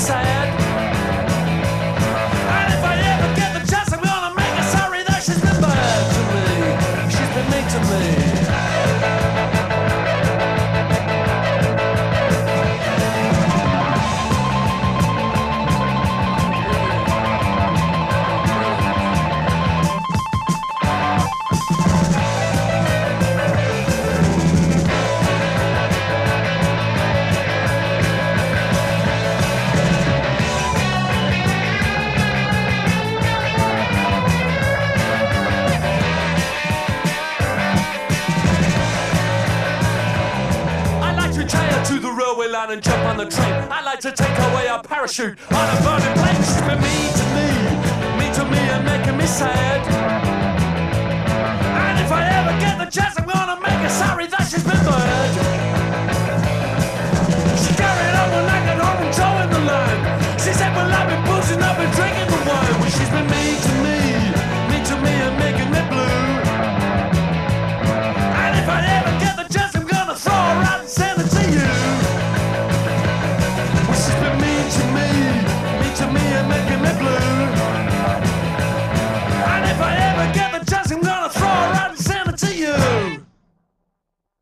sad. To the railway line and jump on the train. I like to take away a parachute on a burning plane. She's been mean to me, mean to me, and making me sad. And if I ever get the chance, I'm gonna make her sorry that she's been bad. She carried on when I got home and toe in the line. She said, Well, I've been boozing, I've been drinking the wine. Well, she's been mean.